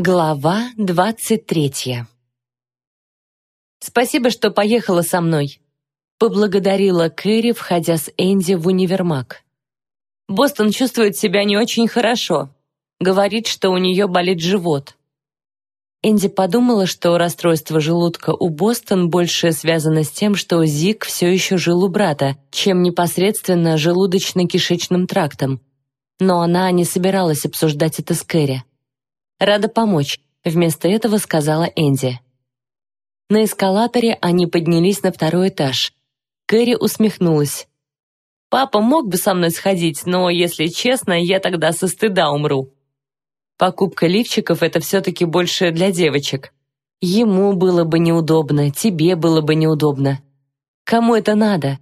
Глава двадцать третья «Спасибо, что поехала со мной», — поблагодарила Кэрри, входя с Энди в универмаг. «Бостон чувствует себя не очень хорошо. Говорит, что у нее болит живот». Энди подумала, что расстройство желудка у Бостон больше связано с тем, что Зик все еще жил у брата, чем непосредственно желудочно-кишечным трактом. Но она не собиралась обсуждать это с Кэрри. «Рада помочь», — вместо этого сказала Энди. На эскалаторе они поднялись на второй этаж. Кэрри усмехнулась. «Папа мог бы со мной сходить, но, если честно, я тогда со стыда умру». Покупка лифчиков — это все-таки больше для девочек. Ему было бы неудобно, тебе было бы неудобно. Кому это надо?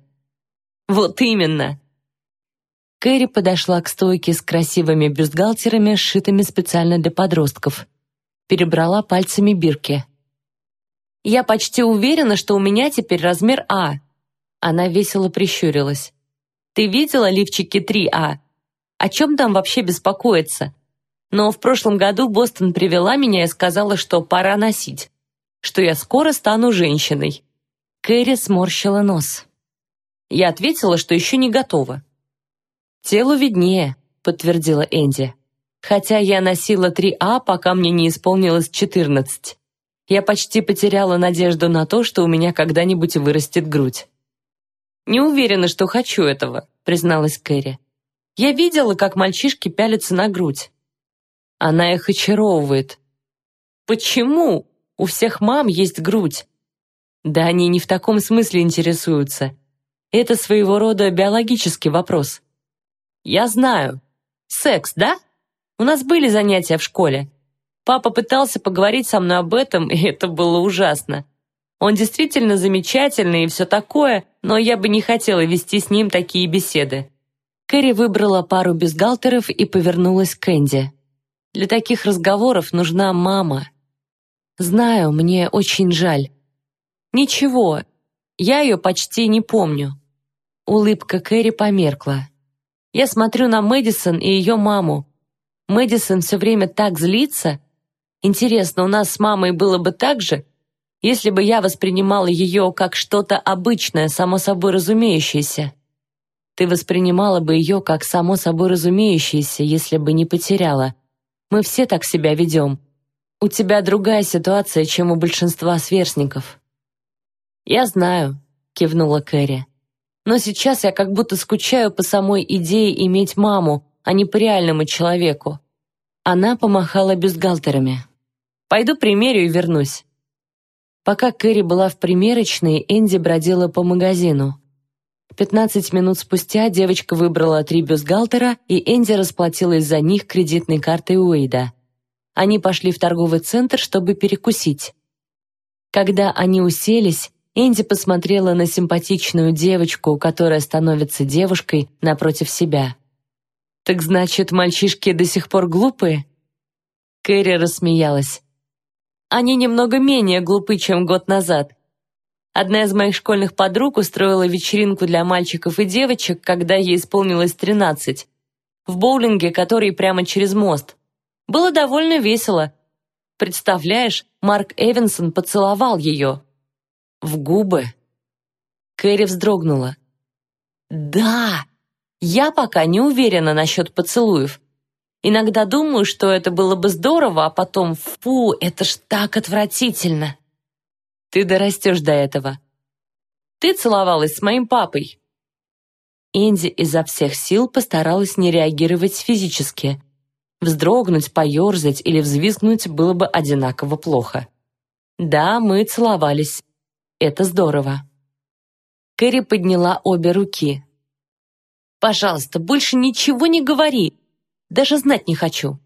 Вот именно. Кэрри подошла к стойке с красивыми бюстгальтерами, сшитыми специально для подростков. Перебрала пальцами бирки. «Я почти уверена, что у меня теперь размер А». Она весело прищурилась. «Ты видела лифчики 3А? О чем там вообще беспокоиться? Но в прошлом году Бостон привела меня и сказала, что пора носить, что я скоро стану женщиной». Кэрри сморщила нос. Я ответила, что еще не готова. «Телу виднее», — подтвердила Энди. «Хотя я носила 3А, пока мне не исполнилось 14. Я почти потеряла надежду на то, что у меня когда-нибудь вырастет грудь». «Не уверена, что хочу этого», — призналась Кэрри. «Я видела, как мальчишки пялятся на грудь. Она их очаровывает». «Почему? У всех мам есть грудь». «Да они не в таком смысле интересуются. Это своего рода биологический вопрос». «Я знаю. Секс, да? У нас были занятия в школе. Папа пытался поговорить со мной об этом, и это было ужасно. Он действительно замечательный и все такое, но я бы не хотела вести с ним такие беседы». Кэрри выбрала пару бюстгальтеров и повернулась к Энди. «Для таких разговоров нужна мама». «Знаю, мне очень жаль». «Ничего, я ее почти не помню». Улыбка Кэрри померкла. Я смотрю на Мэдисон и ее маму. Мэдисон все время так злится. Интересно, у нас с мамой было бы так же, если бы я воспринимала ее как что-то обычное, само собой разумеющееся? Ты воспринимала бы ее как само собой разумеющееся, если бы не потеряла. Мы все так себя ведем. У тебя другая ситуация, чем у большинства сверстников». «Я знаю», — кивнула Кэрри но сейчас я как будто скучаю по самой идее иметь маму, а не по реальному человеку. Она помахала бюстгальтерами. «Пойду примерю и вернусь». Пока Кэрри была в примерочной, Энди бродила по магазину. Пятнадцать минут спустя девочка выбрала три бюстгальтера, и Энди расплатилась за них кредитной картой Уэйда. Они пошли в торговый центр, чтобы перекусить. Когда они уселись, Энди посмотрела на симпатичную девочку, которая становится девушкой напротив себя. «Так значит, мальчишки до сих пор глупые?» Кэрри рассмеялась. «Они немного менее глупы, чем год назад. Одна из моих школьных подруг устроила вечеринку для мальчиков и девочек, когда ей исполнилось тринадцать, в боулинге, который прямо через мост. Было довольно весело. Представляешь, Марк Эвенсон поцеловал ее, в губы. Кэрри вздрогнула. «Да! Я пока не уверена насчет поцелуев. Иногда думаю, что это было бы здорово, а потом, фу, это ж так отвратительно!» «Ты дорастешь до этого. Ты целовалась с моим папой». Энди изо всех сил постаралась не реагировать физически. Вздрогнуть, поерзать или взвизгнуть было бы одинаково плохо. Да, мы целовались. Это здорово. Кэрри подняла обе руки. «Пожалуйста, больше ничего не говори. Даже знать не хочу».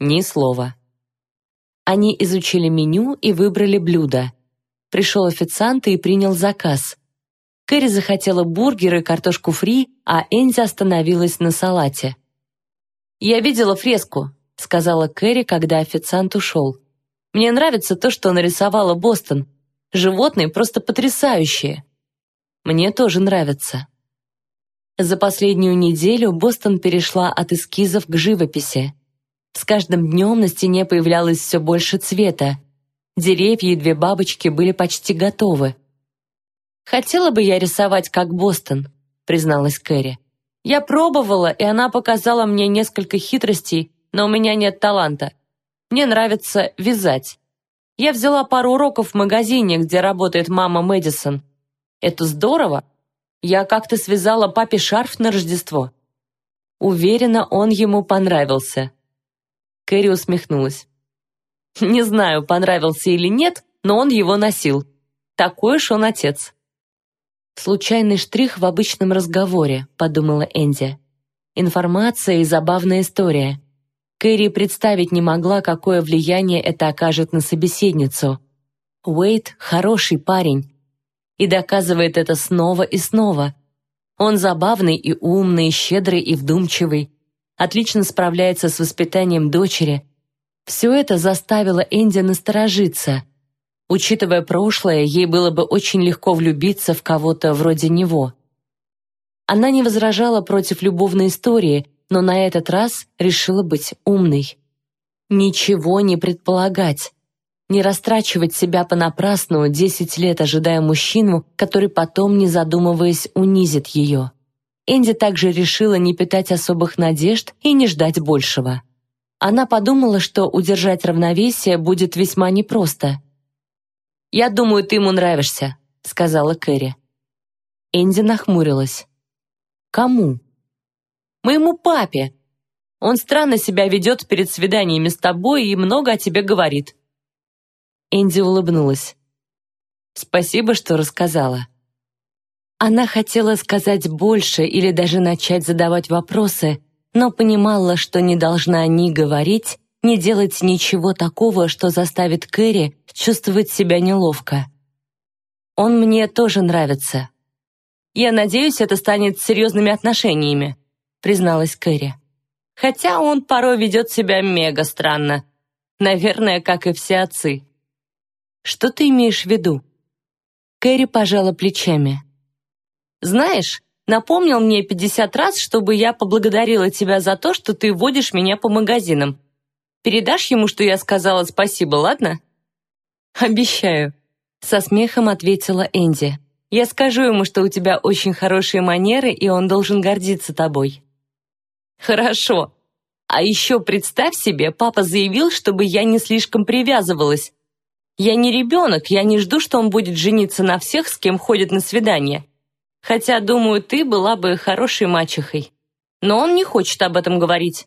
Ни слова. Они изучили меню и выбрали блюдо. Пришел официант и принял заказ. Кэрри захотела бургеры и картошку фри, а Энзи остановилась на салате. «Я видела фреску», — сказала Кэрри, когда официант ушел. «Мне нравится то, что нарисовала Бостон. Животные просто потрясающие. Мне тоже нравятся. За последнюю неделю Бостон перешла от эскизов к живописи. С каждым днем на стене появлялось все больше цвета. Деревья и две бабочки были почти готовы. «Хотела бы я рисовать, как Бостон», — призналась Кэрри. «Я пробовала, и она показала мне несколько хитростей, но у меня нет таланта. Мне нравится вязать. Я взяла пару уроков в магазине, где работает мама Мэдисон. Это здорово. Я как-то связала папе шарф на Рождество. Уверена, он ему понравился. Кэрри усмехнулась. Не знаю, понравился или нет, но он его носил. Такой уж он отец. Случайный штрих в обычном разговоре, подумала Энди. Информация и забавная история. Кэрри представить не могла, какое влияние это окажет на собеседницу. Уэйт — хороший парень. И доказывает это снова и снова. Он забавный и умный, щедрый и вдумчивый. Отлично справляется с воспитанием дочери. Все это заставило Энди насторожиться. Учитывая прошлое, ей было бы очень легко влюбиться в кого-то вроде него. Она не возражала против любовной истории, но на этот раз решила быть умной. Ничего не предполагать. Не растрачивать себя понапрасну десять лет, ожидая мужчину, который потом, не задумываясь, унизит ее. Энди также решила не питать особых надежд и не ждать большего. Она подумала, что удержать равновесие будет весьма непросто. «Я думаю, ты ему нравишься», — сказала Кэрри. Энди нахмурилась. «Кому?» Моему папе. Он странно себя ведет перед свиданиями с тобой и много о тебе говорит». Энди улыбнулась. «Спасибо, что рассказала». Она хотела сказать больше или даже начать задавать вопросы, но понимала, что не должна ни говорить, ни делать ничего такого, что заставит Кэрри чувствовать себя неловко. «Он мне тоже нравится. Я надеюсь, это станет серьезными отношениями», призналась Кэрри. «Хотя он порой ведет себя мега странно. Наверное, как и все отцы». «Что ты имеешь в виду?» Кэрри пожала плечами. «Знаешь, напомнил мне пятьдесят раз, чтобы я поблагодарила тебя за то, что ты водишь меня по магазинам. Передашь ему, что я сказала спасибо, ладно?» «Обещаю», — со смехом ответила Энди. «Я скажу ему, что у тебя очень хорошие манеры, и он должен гордиться тобой». Хорошо. А еще представь себе, папа заявил, чтобы я не слишком привязывалась. Я не ребенок, я не жду, что он будет жениться на всех, с кем ходит на свидание. Хотя, думаю, ты была бы хорошей мачехой. Но он не хочет об этом говорить.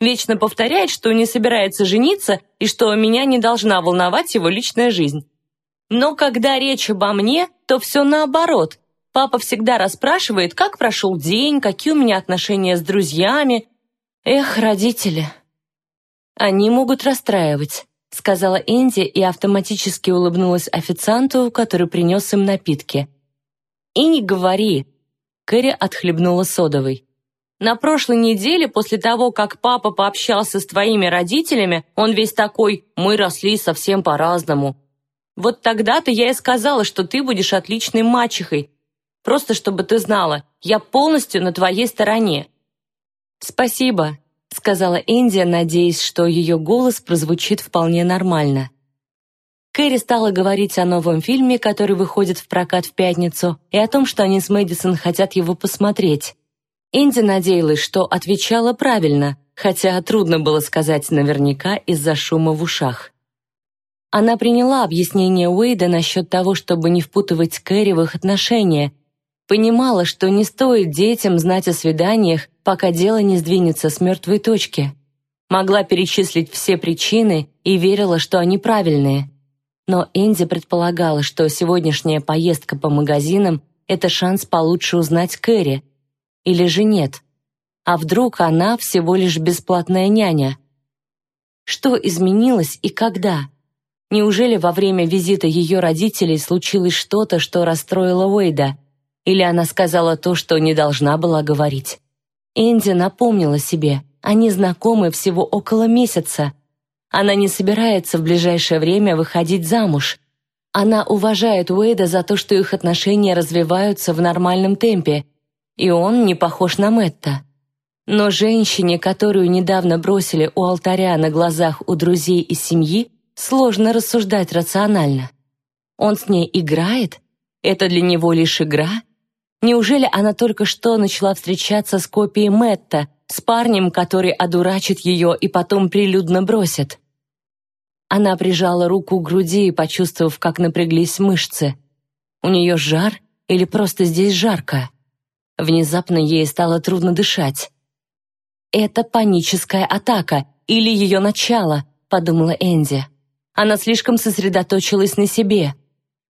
Вечно повторяет, что не собирается жениться и что меня не должна волновать его личная жизнь. Но когда речь обо мне, то все наоборот. Папа всегда расспрашивает, как прошел день, какие у меня отношения с друзьями. Эх, родители. Они могут расстраивать, сказала Энди и автоматически улыбнулась официанту, который принес им напитки. И не говори. Кэрри отхлебнула содовой. На прошлой неделе, после того, как папа пообщался с твоими родителями, он весь такой «мы росли совсем по-разному». Вот тогда-то я и сказала, что ты будешь отличной мачехой, Просто чтобы ты знала, я полностью на твоей стороне». «Спасибо», — сказала Индия, надеясь, что ее голос прозвучит вполне нормально. Кэрри стала говорить о новом фильме, который выходит в прокат в пятницу, и о том, что они с Мэдисон хотят его посмотреть. Инди надеялась, что отвечала правильно, хотя трудно было сказать наверняка из-за шума в ушах. Она приняла объяснение Уэйда насчет того, чтобы не впутывать Кэрри в их отношения, Понимала, что не стоит детям знать о свиданиях, пока дело не сдвинется с мертвой точки. Могла перечислить все причины и верила, что они правильные. Но Энди предполагала, что сегодняшняя поездка по магазинам – это шанс получше узнать Кэрри. Или же нет? А вдруг она всего лишь бесплатная няня? Что изменилось и когда? Неужели во время визита ее родителей случилось что-то, что расстроило Уэйда – или она сказала то, что не должна была говорить. Энди напомнила себе, они знакомы всего около месяца. Она не собирается в ближайшее время выходить замуж. Она уважает Уэйда за то, что их отношения развиваются в нормальном темпе, и он не похож на Мэтта. Но женщине, которую недавно бросили у алтаря на глазах у друзей и семьи, сложно рассуждать рационально. Он с ней играет? Это для него лишь игра? Неужели она только что начала встречаться с копией Мэтта, с парнем, который одурачит ее и потом прилюдно бросит? Она прижала руку к груди, почувствовав, как напряглись мышцы. У нее жар или просто здесь жарко? Внезапно ей стало трудно дышать. «Это паническая атака или ее начало», — подумала Энди. Она слишком сосредоточилась на себе,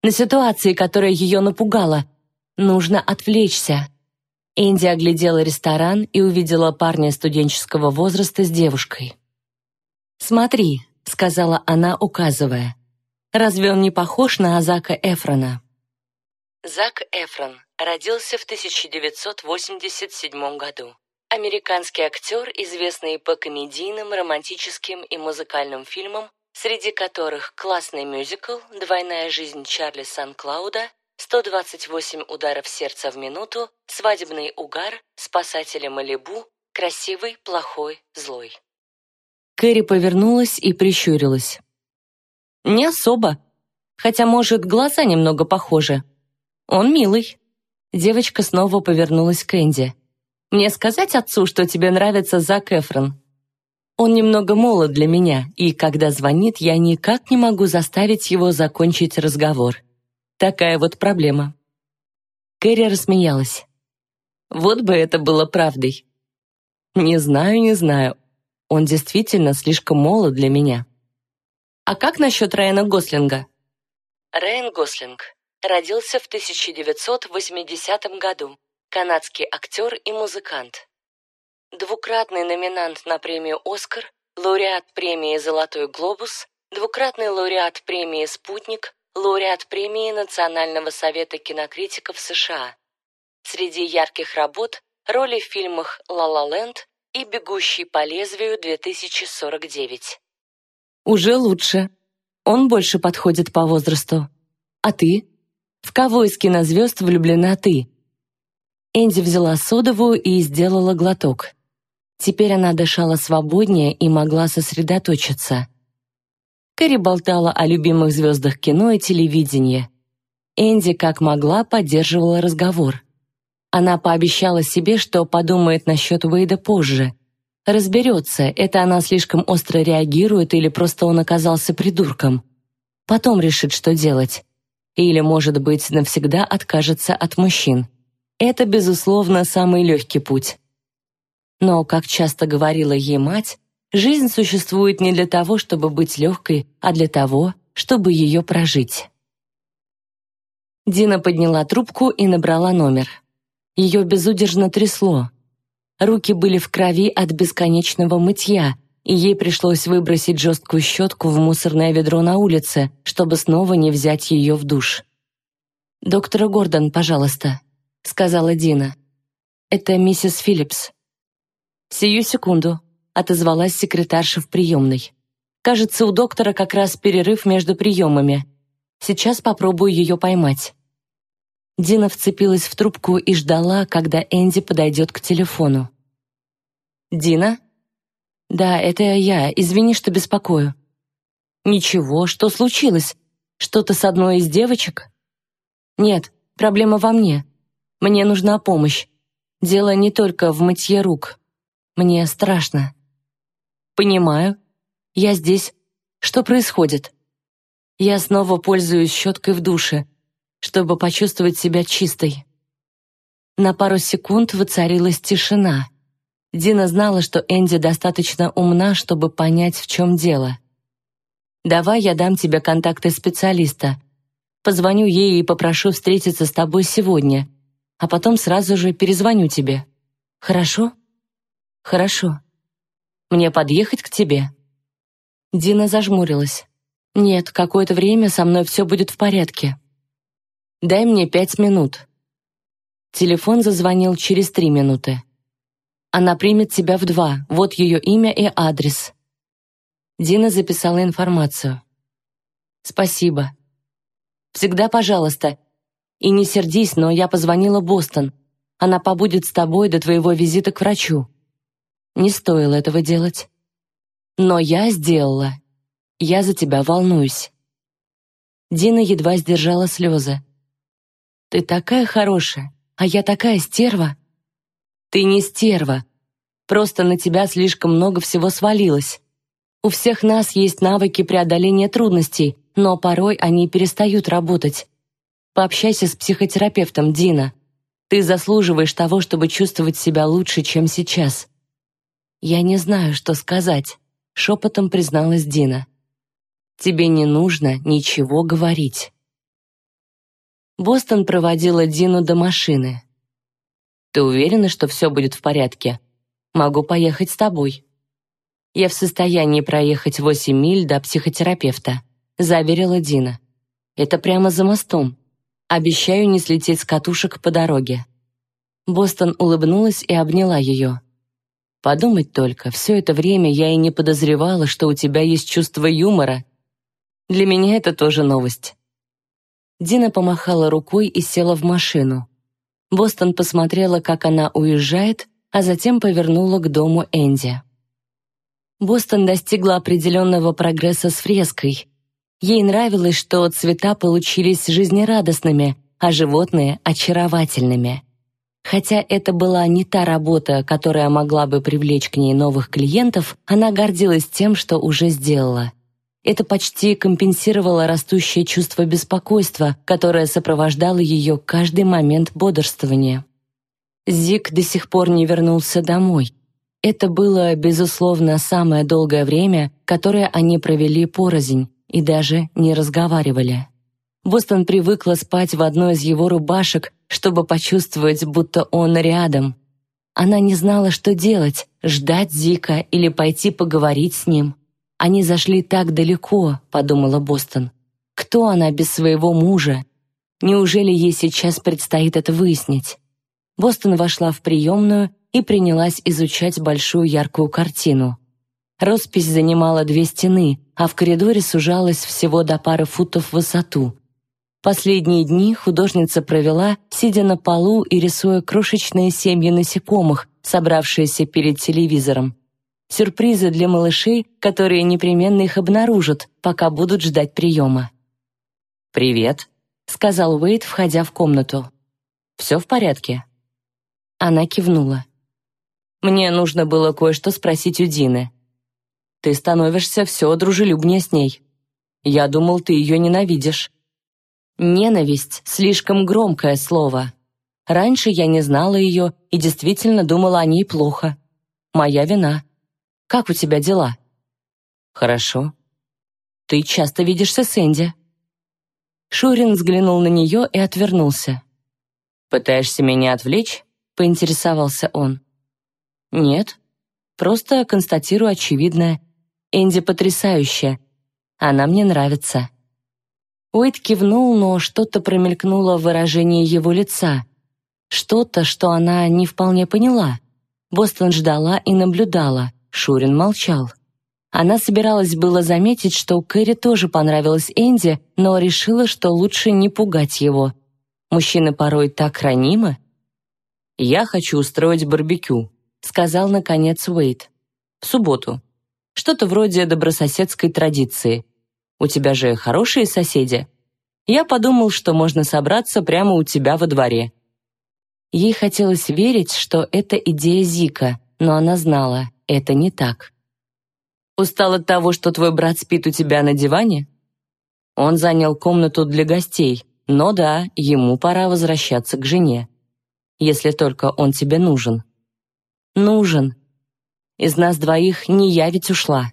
на ситуации, которая ее напугала. Нужно отвлечься. Энди оглядела ресторан и увидела парня студенческого возраста с девушкой. «Смотри», — сказала она, указывая. «Разве он не похож на Азака Эфрона?» Зак Эфрон родился в 1987 году. Американский актер, известный по комедийным, романтическим и музыкальным фильмам, среди которых классный мюзикл «Двойная жизнь Чарли Сан-Клауда», 128 ударов сердца в минуту, свадебный угар, спасатели Малибу, красивый, плохой, злой. Кэрри повернулась и прищурилась. «Не особо. Хотя, может, глаза немного похожи. Он милый». Девочка снова повернулась к Энди. Мне сказать отцу, что тебе нравится Зак Эфрон? Он немного молод для меня, и когда звонит, я никак не могу заставить его закончить разговор. Такая вот проблема». Кэрри рассмеялась. «Вот бы это было правдой». «Не знаю, не знаю. Он действительно слишком молод для меня». «А как насчет Райана Гослинга?» Райан Гослинг родился в 1980 году канадский актер и музыкант. Двукратный номинант на премию «Оскар», лауреат премии «Золотой глобус», двукратный лауреат премии «Спутник», лауреат премии Национального совета кинокритиков США. Среди ярких работ роли в фильмах «Ла-Ла Ленд» и «Бегущий по лезвию 2049». Уже лучше. Он больше подходит по возрасту. А ты? В кого из кинозвезд влюблена ты? Энди взяла содовую и сделала глоток. Теперь она дышала свободнее и могла сосредоточиться. Кэрри болтала о любимых звездах кино и телевидения. Энди, как могла, поддерживала разговор. Она пообещала себе, что подумает насчет Уэйда позже. Разберется, это она слишком остро реагирует или просто он оказался придурком. Потом решит, что делать. Или, может быть, навсегда откажется от мужчин. Это, безусловно, самый легкий путь. Но, как часто говорила ей мать, жизнь существует не для того, чтобы быть легкой, а для того, чтобы ее прожить. Дина подняла трубку и набрала номер. Ее безудержно трясло. Руки были в крови от бесконечного мытья, и ей пришлось выбросить жесткую щетку в мусорное ведро на улице, чтобы снова не взять ее в душ. «Доктора Гордон, пожалуйста», сказала Дина. «Это миссис Филлипс». «Сию секунду», — отозвалась секретарша в приемной. «Кажется, у доктора как раз перерыв между приемами. Сейчас попробую ее поймать». Дина вцепилась в трубку и ждала, когда Энди подойдет к телефону. «Дина?» «Да, это я. Извини, что беспокою». «Ничего, что случилось? Что-то с одной из девочек?» «Нет, проблема во мне. Мне нужна помощь. Дело не только в мытье рук. Мне страшно. Понимаю. Я здесь. Что происходит? Я снова пользуюсь щеткой в душе, чтобы почувствовать себя чистой. На пару секунд воцарилась тишина. Дина знала, что Энди достаточно умна, чтобы понять, в чем дело. «Давай я дам тебе контакты специалиста. Позвоню ей и попрошу встретиться с тобой сегодня а потом сразу же перезвоню тебе. Хорошо? Хорошо. Мне подъехать к тебе?» Дина зажмурилась. «Нет, какое-то время со мной все будет в порядке. Дай мне пять минут». Телефон зазвонил через три минуты. «Она примет тебя в два, вот ее имя и адрес». Дина записала информацию. «Спасибо. Всегда пожалуйста, и не сердись, но я позвонила Бостон. Она побудет с тобой до твоего визита к врачу. Не стоило этого делать. Но я сделала. Я за тебя волнуюсь. Дина едва сдержала слезы. Ты такая хорошая, а я такая стерва. Ты не стерва. Просто на тебя слишком много всего свалилось. У всех нас есть навыки преодоления трудностей, но порой они перестают работать. Пообщайся с психотерапевтом, Дина. Ты заслуживаешь того, чтобы чувствовать себя лучше, чем сейчас. Я не знаю, что сказать, шепотом призналась Дина. Тебе не нужно ничего говорить. Бостон проводила Дину до машины. Ты уверена, что все будет в порядке? Могу поехать с тобой. Я в состоянии проехать восемь миль до психотерапевта, заверила Дина. Это прямо за мостом. Обещаю не слететь с катушек по дороге. Бостон улыбнулась и обняла ее. Подумать только, все это время я и не подозревала, что у тебя есть чувство юмора. Для меня это тоже новость. Дина помахала рукой и села в машину. Бостон посмотрела, как она уезжает, а затем повернула к дому Энди. Бостон достигла определенного прогресса с фреской, Ей нравилось, что цвета получились жизнерадостными, а животные — очаровательными. Хотя это была не та работа, которая могла бы привлечь к ней новых клиентов, она гордилась тем, что уже сделала. Это почти компенсировало растущее чувство беспокойства, которое сопровождало ее каждый момент бодрствования. Зик до сих пор не вернулся домой. Это было, безусловно, самое долгое время, которое они провели порознь, и даже не разговаривали. Бостон привыкла спать в одной из его рубашек, чтобы почувствовать, будто он рядом. Она не знала, что делать, ждать Зика или пойти поговорить с ним. Они зашли так далеко, подумала Бостон. Кто она без своего мужа? Неужели ей сейчас предстоит это выяснить? Бостон вошла в приемную и принялась изучать большую яркую картину. Роспись занимала две стены, а в коридоре сужалась всего до пары футов в высоту. Последние дни художница провела, сидя на полу и рисуя крошечные семьи насекомых, собравшиеся перед телевизором. Сюрпризы для малышей, которые непременно их обнаружат, пока будут ждать приема. «Привет», — сказал Уэйд, входя в комнату. «Все в порядке?» Она кивнула. «Мне нужно было кое-что спросить у Дины. Ты становишься все дружелюбнее с ней. Я думал, ты ее ненавидишь. Ненависть — слишком громкое слово. Раньше я не знала ее и действительно думала о ней плохо. Моя вина. Как у тебя дела? Хорошо. Ты часто видишься с Энди. Шурин взглянул на нее и отвернулся. «Пытаешься меня отвлечь?» — поинтересовался он. «Нет, просто констатирую очевидное. Энди потрясающая. Она мне нравится». Уэйд кивнул, но что-то промелькнуло в выражении его лица. Что-то, что она не вполне поняла. Бостон ждала и наблюдала. Шурин молчал. Она собиралась было заметить, что Кэрри тоже понравилась Энди, но решила, что лучше не пугать его. Мужчины порой так ранимы. «Я хочу устроить барбекю», — сказал, наконец, Уэйд. «В субботу. Что-то вроде добрососедской традиции. У тебя же хорошие соседи. Я подумал, что можно собраться прямо у тебя во дворе. Ей хотелось верить, что это идея Зика, но она знала, это не так. Устал от того, что твой брат спит у тебя на диване? Он занял комнату для гостей, но да, ему пора возвращаться к жене. Если только он тебе нужен. Нужен, из нас двоих не я ведь ушла.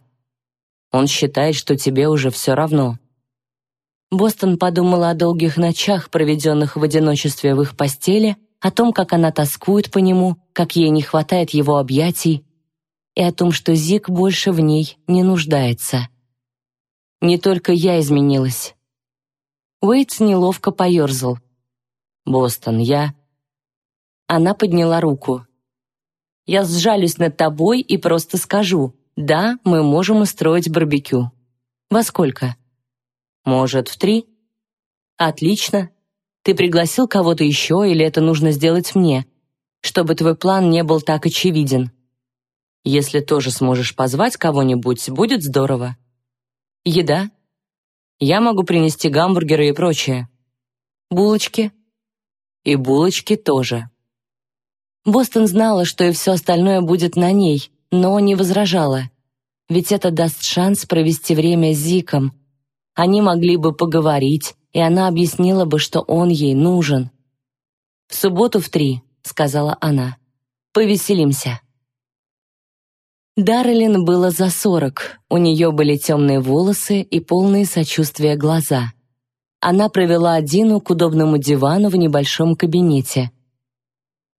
Он считает, что тебе уже все равно. Бостон подумала о долгих ночах, проведенных в одиночестве в их постели, о том, как она тоскует по нему, как ей не хватает его объятий, и о том, что Зик больше в ней не нуждается. Не только я изменилась. Уэйтс неловко поерзал. «Бостон, я...» Она подняла руку. Я сжалюсь над тобой и просто скажу, да, мы можем устроить барбекю. Во сколько? Может, в три? Отлично. Ты пригласил кого-то еще или это нужно сделать мне? Чтобы твой план не был так очевиден. Если тоже сможешь позвать кого-нибудь, будет здорово. Еда. Я могу принести гамбургеры и прочее. Булочки. И булочки тоже. Бостон знала, что и все остальное будет на ней, но не возражала. Ведь это даст шанс провести время с Зиком. Они могли бы поговорить, и она объяснила бы, что он ей нужен. «В субботу в три», — сказала она. «Повеселимся». Даррелин было за сорок, у нее были темные волосы и полные сочувствия глаза. Она провела Дину к удобному дивану в небольшом кабинете.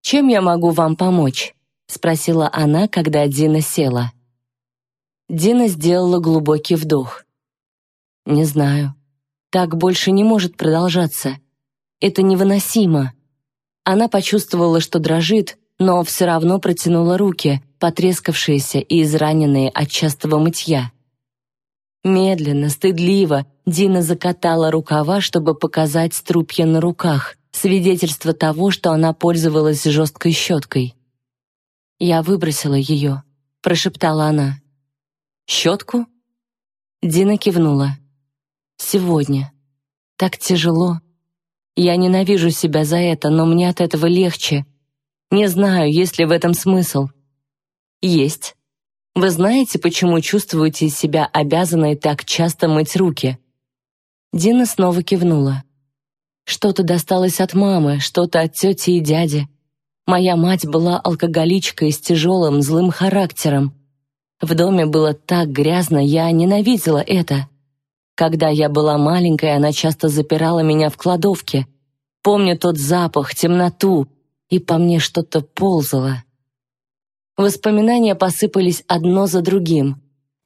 «Чем я могу вам помочь?» — спросила она, когда Дина села. Дина сделала глубокий вдох. «Не знаю. Так больше не может продолжаться. Это невыносимо». Она почувствовала, что дрожит, но все равно протянула руки, потрескавшиеся и израненные от частого мытья. Медленно, стыдливо Дина закатала рукава, чтобы показать струпья на руках, свидетельство того, что она пользовалась жесткой щеткой. «Я выбросила ее», — прошептала она. «Щетку?» Дина кивнула. «Сегодня. Так тяжело. Я ненавижу себя за это, но мне от этого легче. Не знаю, есть ли в этом смысл. Есть. Вы знаете, почему чувствуете себя обязанной так часто мыть руки? Дина снова кивнула. Что-то досталось от мамы, что-то от тети и дяди. Моя мать была алкоголичкой с тяжелым, злым характером. В доме было так грязно, я ненавидела это. Когда я была маленькой, она часто запирала меня в кладовке. Помню тот запах, темноту, и по мне что-то ползало. Воспоминания посыпались одно за другим.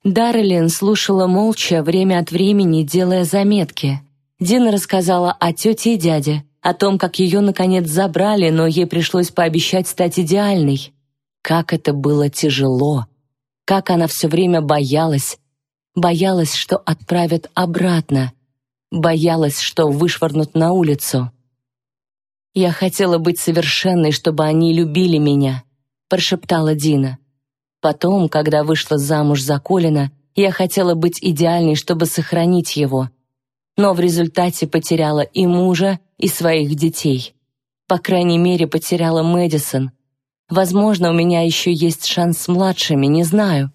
Даррелин слушала молча, время от времени делая заметки. Дина рассказала о тете и дяде, о том, как ее, наконец, забрали, но ей пришлось пообещать стать идеальной. Как это было тяжело. Как она все время боялась, Боялась, что отправят обратно. Боялась, что вышвырнут на улицу. «Я хотела быть совершенной, чтобы они любили меня», — прошептала Дина. «Потом, когда вышла замуж за Колина, я хотела быть идеальной, чтобы сохранить его. Но в результате потеряла и мужа, и своих детей. По крайней мере, потеряла Мэдисон. Возможно, у меня еще есть шанс с младшими, не знаю.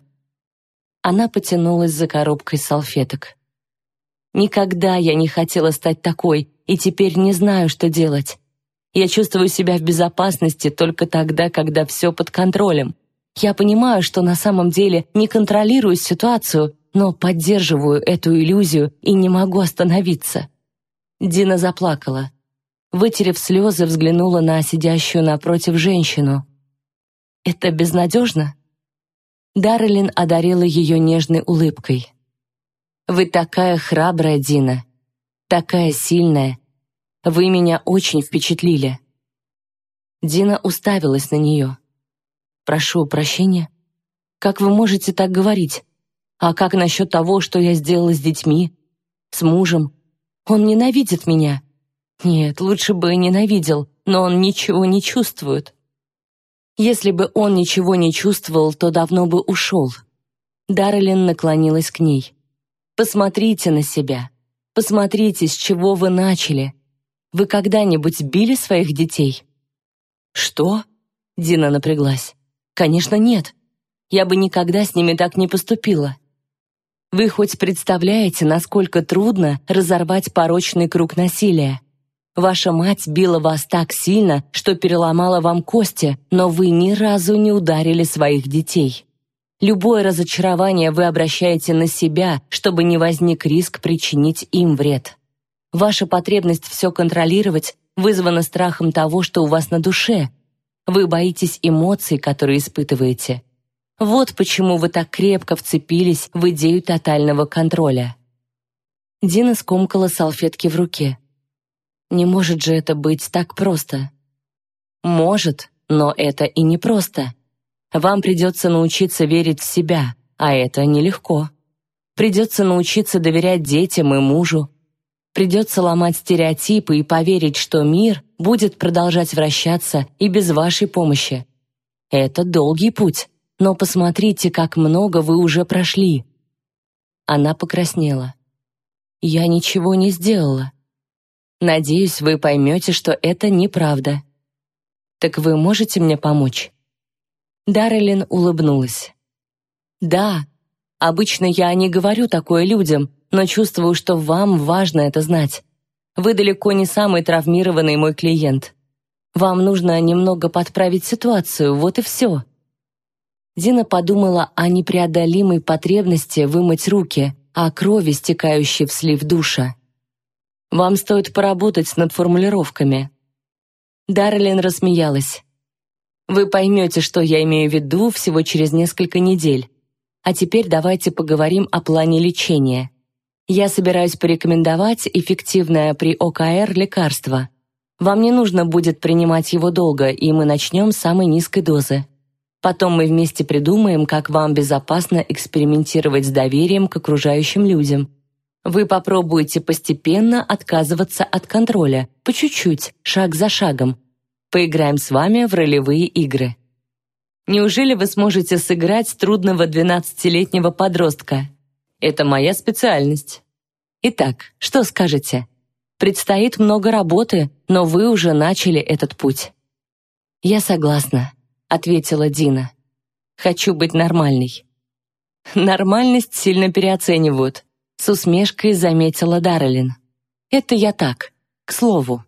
Она потянулась за коробкой салфеток. «Никогда я не хотела стать такой, и теперь не знаю, что делать. Я чувствую себя в безопасности только тогда, когда все под контролем. Я понимаю, что на самом деле не контролирую ситуацию, но поддерживаю эту иллюзию и не могу остановиться». Дина заплакала. Вытерев слезы, взглянула на сидящую напротив женщину. «Это безнадежно?» Даррелин одарила ее нежной улыбкой. «Вы такая храбрая, Дина. Такая сильная. Вы меня очень впечатлили». Дина уставилась на нее. «Прошу прощения. Как вы можете так говорить? А как насчет того, что я сделала с детьми? С мужем? Он ненавидит меня. Нет, лучше бы и ненавидел, но он ничего не чувствует. Если бы он ничего не чувствовал, то давно бы ушел. Даррелин наклонилась к ней. «Посмотрите на себя. Посмотрите, с чего вы начали. Вы когда-нибудь били своих детей?» «Что?» — Дина напряглась. «Конечно, нет. Я бы никогда с ними так не поступила. Вы хоть представляете, насколько трудно разорвать порочный круг насилия? Ваша мать била вас так сильно, что переломала вам кости, но вы ни разу не ударили своих детей. Любое разочарование вы обращаете на себя, чтобы не возник риск причинить им вред. Ваша потребность все контролировать вызвана страхом того, что у вас на душе. Вы боитесь эмоций, которые испытываете. Вот почему вы так крепко вцепились в идею тотального контроля. Дина скомкала салфетки в руке. Не может же это быть так просто. Может, но это и не просто. Вам придется научиться верить в себя, а это нелегко. Придется научиться доверять детям и мужу. Придется ломать стереотипы и поверить, что мир будет продолжать вращаться и без вашей помощи. Это долгий путь, но посмотрите, как много вы уже прошли». Она покраснела. «Я ничего не сделала. Надеюсь, вы поймете, что это неправда. Так вы можете мне помочь?» Даррелин улыбнулась. «Да, обычно я не говорю такое людям, но чувствую, что вам важно это знать. Вы далеко не самый травмированный мой клиент. Вам нужно немного подправить ситуацию, вот и все». Дина подумала о непреодолимой потребности вымыть руки, о крови, стекающей в слив душа. «Вам стоит поработать над формулировками». Дарлин рассмеялась. Вы поймете, что я имею в виду всего через несколько недель. А теперь давайте поговорим о плане лечения. Я собираюсь порекомендовать эффективное при ОКР лекарство. Вам не нужно будет принимать его долго, и мы начнем с самой низкой дозы. Потом мы вместе придумаем, как вам безопасно экспериментировать с доверием к окружающим людям. Вы попробуете постепенно отказываться от контроля, по чуть-чуть, шаг за шагом, Поиграем с вами в ролевые игры. Неужели вы сможете сыграть трудного 12-летнего подростка? Это моя специальность. Итак, что скажете? Предстоит много работы, но вы уже начали этот путь. Я согласна, ответила Дина. Хочу быть нормальной. Нормальность сильно переоценивают, с усмешкой заметила Даррелин. Это я так, к слову.